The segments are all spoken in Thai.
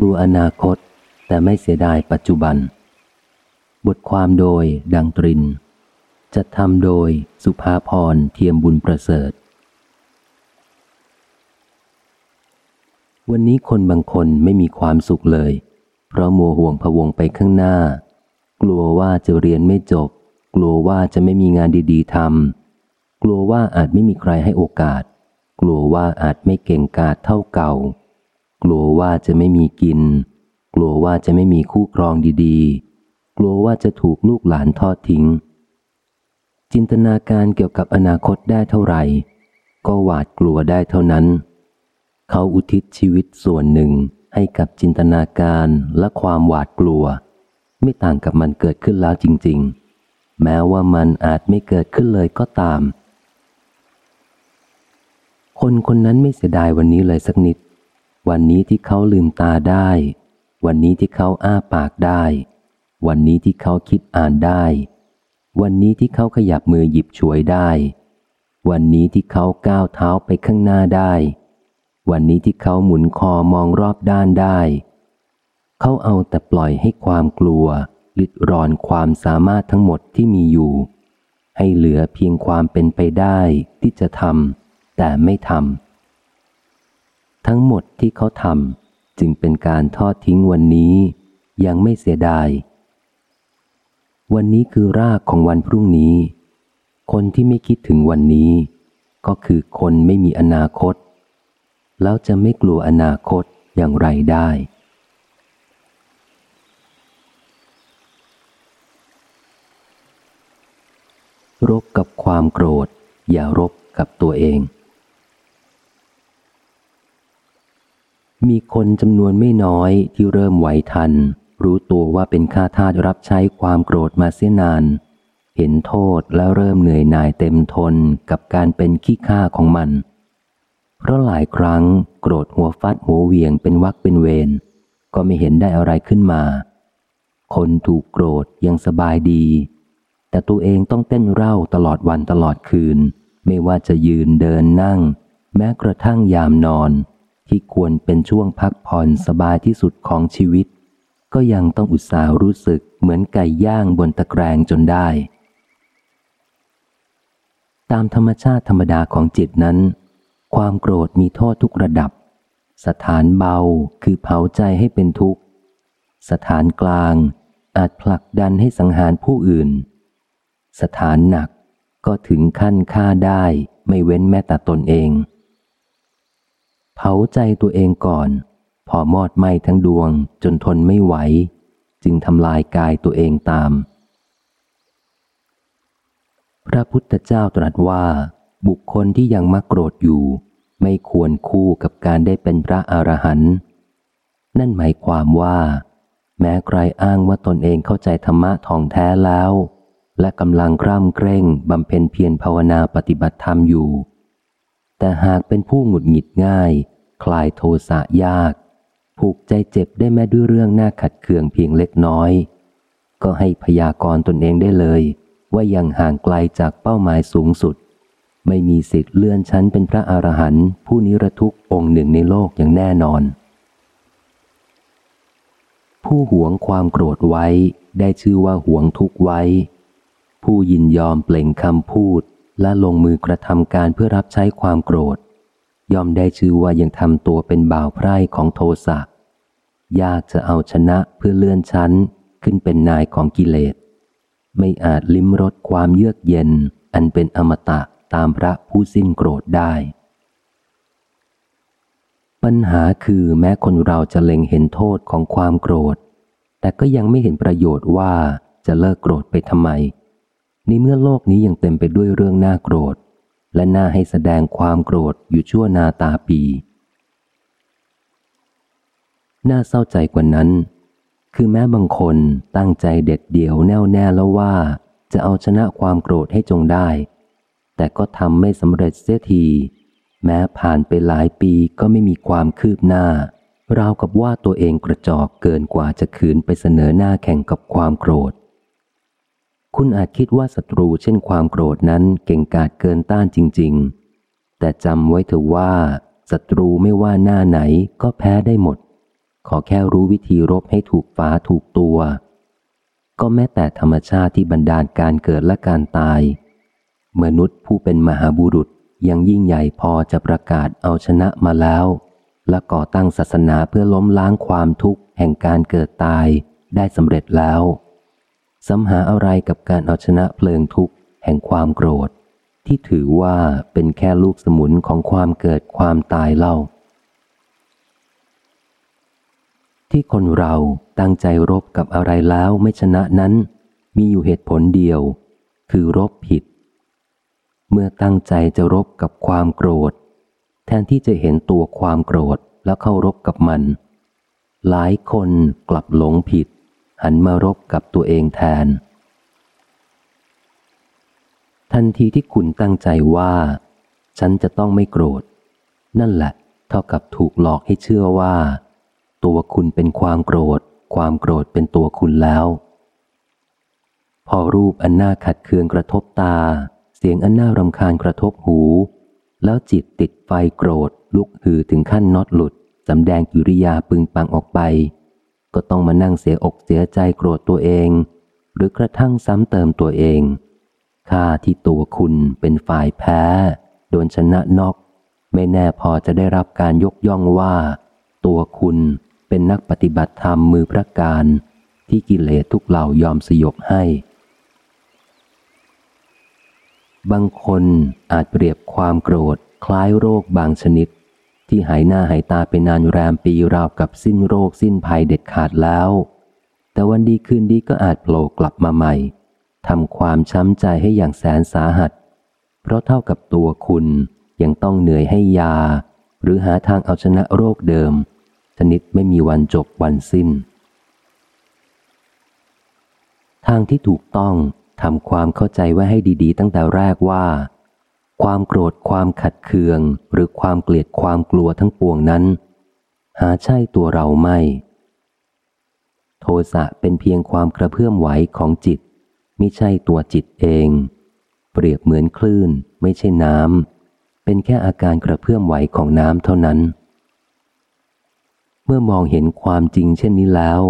กลัวอนาคต แต่ไม่เสียดายปัจจุบัน บทความโดยดังตริน จัดทำโดยสุภาพรเทียมบุญประเสริฐ วันนี้คนบางคนไม่มีความสุขเลย เพราะมัวห่วงพวงไปข้างหน้า กลัวว่าจะเรียนไม่จบ กลัวว่าจะไม่มีงานดีๆทำกลัวว่าอาจไม่มีใครให้โอกาส กลัวว่าอาจไม่เก่งกาจเท่าเก่า กลัวว่าจะไม่มีกิน กลัวว่าจะไม่มีคู่ครองดีๆ กลัวว่าจะถูกลูกหลานทอดทิ้ง จินตนาการเกี่ยวกับอนาคตได้เท่าไหร่ ก็หวาดกลัวได้เท่านั้น เขาอุทิศชีวิตส่วนหนึ่งให้กับจินตนาการและความหวาดกลัว ไม่ต่างกับมันเกิดขึ้นแล้วจริง ๆ แม้ว่ามันอาจไม่เกิดขึ้นเลยก็ตาม คนคนนั้นไม่เสียดายวันนี้เลยสักนิด วันนี้ที่เขาลืมตาได้ วันนี้ที่เขาอ้าปากได้ วันนี้ที่เขาคิดอ่านได้ วันนี้ที่เขาขยับมือหยิบฉวยได้ วันนี้ที่เขาก้าวเท้าไปข้างหน้าได้ วันนี้ที่เขาหมุนคอมองรอบด้านได้ เขาเอาแต่ปล่อยให้ความกลัว ลิดรอนความสามารถทั้งหมดที่มีอยู่ ให้เหลือเพียงความเป็นไปได้ที่จะทำแต่ไม่ทำ ทั้งหมดที่เขาทำจึงเป็นการทอดทิ้งวันนี้ ยังไม่เสียดาย วันนี้คือรากของวันพรุ่งนี้ คนที่ไม่คิดถึงวันนี้ ก็คือคนไม่มีอนาคต แล้วจะไม่กลัวอนาคตอย่างไรได้รบกับความโกรธ อย่ารบกับตัวเอง มีคนจำนวนไม่น้อยที่เริ่มไหวทัน รู้ตัวว่าเป็นข้าทาสรับใช้ความโกรธมาเสียนาน เห็นโทษแล้วเริ่มเหนื่อยหน่ายเต็มทนกับการเป็นขี้ข้าของมัน เพราะหลายครั้งโกรธหัวฟัดหัวเวียงเป็นวักเป็นเวรก็ไม่เห็นได้อะไรขึ้นมา คนถูกโกรธยังสบายดี แต่ตัวเองต้องเต้นเร่าตลอดวันตลอดคืน ไม่ว่าจะยืนเดินนั่ง แม้กระทั่งยามนอน ที่ควรเป็นช่วงพักผ่อนสบายที่สุดของชีวิต ก็ยังต้องอุตส่าห์รู้สึกเหมือนไก่ย่างบนตะแกรงจนได้ ตามธรรมชาติธรรมดาของจิตนั้น ความโกรธมีโทษทุกระดับ สถานเบาคือเผาใจให้เป็นทุกข์ สถานกลางอาจผลักดันให้สังหารผู้อื่น สถานหนักก็ถึงขั้นฆ่าได้ไม่เว้นแม้แต่ตนเอง เผาใจตัวเองก่อน พอมอดไหม้ทั้งดวงจนทนไม่ไหว จึงทำลายกายตัวเองตาม พระพุทธเจ้าตรัสว่า บุคคลที่ยังมักโกรธอยู่ ไม่ควรคู่กับการได้เป็นพระอรหันต์นั่นหมายความว่า แม้ใครอ้างว่าตนเองเข้าใจธรรมะทองแท้แล้ว และกำลังกร่ำเกร่งบำเพ็ญเพียรภาวนาปฏิบัติธรรมอยู่ แต่หากเป็นผู้หงุดหงิดง่าย คลายโทสะยาก ผูกใจเจ็บได้แม้ด้วยเรื่องหน่าขัดเคืองเพียงเล็กน้อย ก็ให้พยากรณ์ตนเองได้เลย ว่ายังห่างไกลจากเป้าหมายสูงสุด ไม่มีสิทธิ์เลื่อนชั้นเป็นพระอรหันต์ผู้นิรทุกองค์หนึ่งในโลกอย่างแน่นอน ผู้หวงความโกรธไว้ได้ชื่อว่าหวงทุกไว้ ผู้ยินยอมเปล่งคำพูด และลงมือกระทำการเพื่อรับใช้ความโกรธ ย่อมได้ชื่อว่ายังทำตัวเป็นบ่าวไพร่ของโทสะยากจะเอาชนะเพื่อเลื่อนชั้นขึ้นเป็นนายของกิเลส ไม่อาจลิ้มรสความเยือกเย็น อันเป็นอมตะตามพระผู้สิ้นโกรธได้ ปัญหาคือแม้คนเราจะเล็งเห็นโทษของความโกรธ แต่ก็ยังไม่เห็นประโยชน์ว่าจะเลิกโกรธไปทำไม นเมื่อโลกนี้ยังเต็มไปด้วยเรื่องน่าโกรธ และน่าให้แสดงความโกรธอยู่ชั่วนาตาปี น่าเศร้าใจกว่านั้น คือแม้บางคนตั้งใจเด็ดเดี่ยวแน่วแน่แล้วว่า จะเอาชนะความโกรธให้จงได้ แต่ก็ทำไม่สำเร็จเสียที แม้ผ่านไปหลายปีก็ไม่มีความคืบหน้าราวกับว่าตัวเองกระจอกเกินกว่าจะขืนไปเสนอหน้าแข่งกับความโกรธ คุณอาจคิดว่าศัตรูเช่นความโกรธนั้นเก่งกาจเกินต้านจริง ๆ แต่จำไว้เถอะว่าศัตรูไม่ว่าหน้าไหนก็แพ้ได้หมด ขอแค่รู้วิธีรบให้ถูกฟ้าถูกตัว ก็แม้แต่ธรรมชาติที่บันดาลการเกิดและการตาย มนุษย์ผู้เป็นมหาบุรุษยังยิ่งใหญ่พอจะประกาศเอาชนะมาแล้ว และก่อตั้งศาสนาเพื่อล้มล้างความทุกข์แห่งการเกิดตายได้สำเร็จแล้ว สำหาอะไรกับการเอาชนะเพลิงทุกข์แห่งความโกรธ ที่ถือว่าเป็นแค่ลูกสมุนของความเกิดความตายเล่า ที่คนเราตั้งใจรบกับอะไรแล้วไม่ชนะนั้น มีอยู่เหตุผลเดียว คือรบผิด เมื่อตั้งใจจะรบกับความโกรธ แทนที่จะเห็นตัวความโกรธแล้วเข้ารบกับมัน หลายคนกลับหลงผิด หันมารบกับตัวเองแทน ทันทีที่คุณตั้งใจว่า ฉันจะต้องไม่โกรธ นั่นแหละ เท่ากับถูกหลอกให้เชื่อว่า ตัวคุณเป็นความโกรธ ความโกรธเป็นตัวคุณแล้ว พอรูปอันน่าขัดเคืองกระทบตา เสียงอันน่ารำคาญกระทบหู แล้วจิตติดไฟโกรธ ลุกหือถึงขั้นน็อตหลุดสำแดงกิริยาปึงปังออกไป ก็ต้องมานั่งเสียอกเสียใจโกรธตัวเอง หรือกระทั่งซ้ำเติมตัวเองค่าที่ตัวคุณเป็นฝ่ายแพ้ โดนชนะนอก ไม่แน่พอจะได้รับการยกย่องว่า ตัวคุณเป็นนักปฏิบัติธรรมมือพระการ ที่กิเลสทุกเหล่ายอมสยบให้ บางคนอาจเปรียบความโกรธคล้ายโรคบางชนิด ที่หายหน้าหายตาไปนานแรมปีราวกับสิ้นโรคสิ้นภัยเด็ดขาดแล้ว แต่วันดีคืนดีก็อาจโผล่กลับมาใหม่ทำความช้ำใจให้อย่างแสนสาหัส เพราะเท่ากับตัวคุณยังต้องเหนื่อยให้ยา หรือหาทางเอาชนะโรคเดิม ชนิดไม่มีวันจบวันสิ้น ทางที่ถูกต้องทำความเข้าใจไว้ให้ดี ๆ ตั้งแต่แรกว่า ความโกรธความขัดเคือง หรือความเกลียดความกลัวทั้งปวงนั้น หาใช่ตัวเราไม่ โทสะเป็นเพียงความกระเพื่อมไหวของจิตไม่ใช่ตัวจิตเอง เปรียบเหมือนคลื่น ไม่ใช่น้ำเป็นแค่อาการกระเพื่อมไหวของน้ำเท่านั้น เมื่อมองเห็นความจริงเช่นนี้แล้ว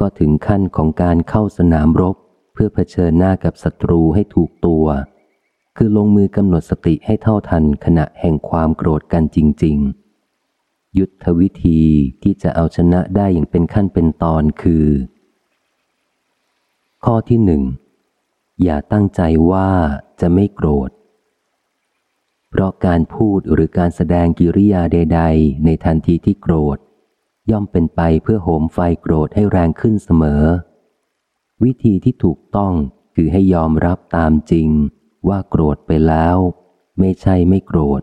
ก็ถึงขั้นของการเข้าสนามรบ เพื่อเผชิญหน้ากับศัตรูให้ถูกตัว คือลงมือกำหนดสติให้เท่าทันขณะแห่งความโกรธกันจริง ๆ ยุทธวิธีที่จะเอาชนะได้อย่างเป็นขั้นเป็นตอนคือ ข้อที่หนึ่งอย่าตั้งใจว่าจะไม่โกรธ เพราะการพูดหรือการแสดงกิริยาใด ๆ ในทันทีที่โกรธ ย่อมเป็นไปเพื่อโหมไฟโกรธให้แรงขึ้นเสมอ วิธีที่ถูกต้องคือให้ยอมรับตามจริง ว่าโกรธไปแล้ว ไม่ใช่ไม่โกรธ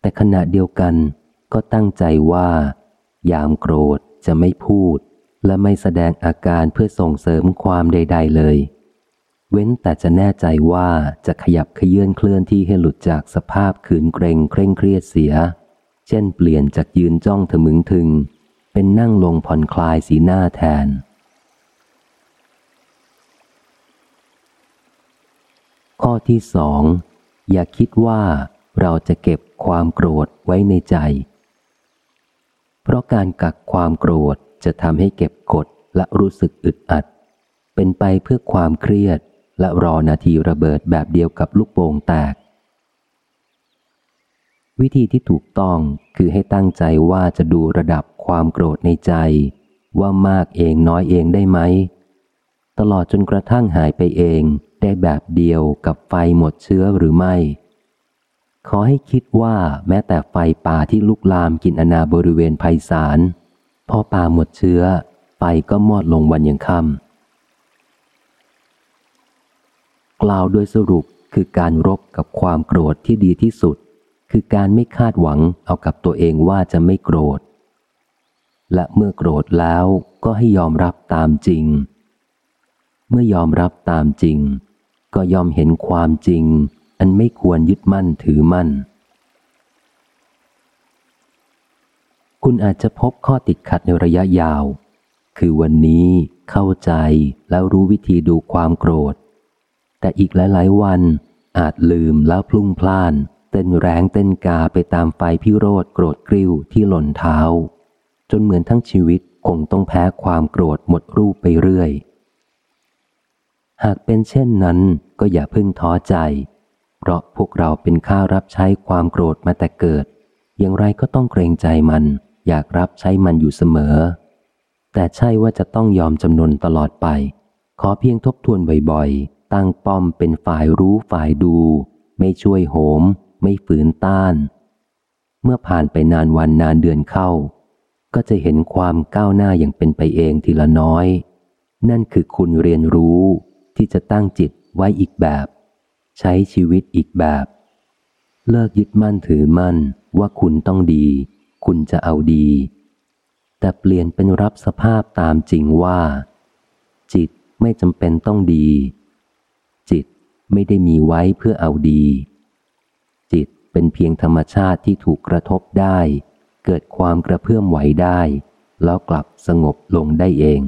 แต่ขณะเดียวกันก็ตั้งใจว่า ยามโกรธจะไม่พูด และไม่แสดงอาการเพื่อส่งเสริมความใด ๆ เลย เว้นแต่จะแน่ใจว่าจะขยับขยื่นเคลื่อนที่ให้หลุดจากสภาพขืนเกรงเคร่งเครียดเสีย เช่นเปลี่ยนจากยืนจ้องถมึงถึง เป็นนั่งลงผ่อนคลายสีหน้าแทน ข้อที่สอง อย่าคิดว่าเราจะเก็บความโกรธไว้ในใจ เพราะการกักความโกรธจะทำให้เก็บกดและรู้สึกอึดอัด เป็นไปเพื่อความเครียดและรอนาทีระเบิดแบบเดียวกับลูกโป่งแตก วิธีที่ถูกต้องคือให้ตั้งใจว่าจะดูระดับความโกรธในใจ ว่ามากเองน้อยเองได้ไหม ตลอดจนกระทั่งหายไปเอง ได้แบบเดียวกับไฟหมดเชื้อหรือไม่ ขอให้คิดว่าแม้แต่ไฟป่าที่ลุกลามกินอนาบริเวณภัยสารพอป่าหมดเชื้อ ไฟก็มอดลงวันยังค่ำกล่าวโดยสรุปคือการรบกับความโกรธที่ดีที่สุด คือการไม่คาดหวังเอากับตัวเองว่าจะไม่โกรธ และเมื่อโกรธแล้วก็ให้ยอมรับตามจริง เมื่อยอมรับตามจริง ก็ยอมเห็นความจริง อันไม่ควรยึดมั่นถือมั่น คุณอาจจะพบข้อติดขัดในระยะยาว คือวันนี้เข้าใจแล้วรู้วิธีดูความโกรธ แต่อีกหลาย ๆ วันอาจลืมแล้วพลุ่งพล่าน เต้นแรงเต้นกาไปตามไฟพิโรธโกรธกริ้วที่หล่นเท้า จนเหมือนทั้งชีวิตคงต้องแพ้ความโกรธหมดรูปไปเรื่อย หากเป็นเช่นนั้น ก็อย่าพิ่งท้อใจ เพราะพวกเราเป็นข้ารับใช้ความโกรธมาแต่เกิด อย่างไรก็ต้องเกรงใจมัน อยากรับใช้มันอยู่เสมอ แต่ใช่ว่าจะต้องยอมจำนนตลอดไป ขอเพียงทบทวนบ่อยๆ ตั้งป้อมเป็นฝ่ายรู้ฝ่ายดู ไม่ช่วยโหม ไม่ฝืนต้าน เมื่อผ่านไปนานวันนานเดือนเข้า ก็จะเห็นความก้าวหน้าอย่างเป็นไปเองทีละน้อย นั่นคือคุณเรียนรู้ที่จะตั้งจิต ไว้อีกแบบ ใช้ชีวิตอีกแบบ เลิกยึดมั่นถือมั่นว่าคุณต้องดี คุณจะเอาดี แต่เปลี่ยนเป็นรับสภาพตามจริงว่า จิตไม่จำเป็นต้องดี จิตไม่ได้มีไว้เพื่อเอาดี จิตเป็นเพียงธรรมชาติที่ถูกกระทบได้ เกิดความกระเพื่อมไหวได้ แล้วกลับสงบลงได้เอง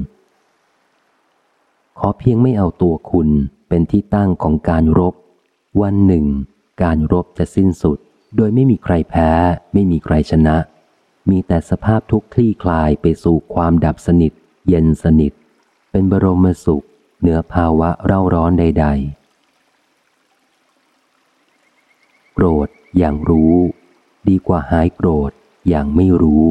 ขอเพียงไม่เอาตัวคุณ เป็นที่ตั้งของการรบ วันหนึ่ง การรบจะสิ้นสุด โดยไม่มีใครแพ้ ไม่มีใครชนะ มีแต่สภาพทุกข์คลี่คลายไปสู่ความดับสนิท เย็นสนิท เป็นบรมสุข เหนือภาวะเร่าร้อนใด ๆ โกรธอย่างรู้ ดีกว่าหายโกรธอย่างไม่รู้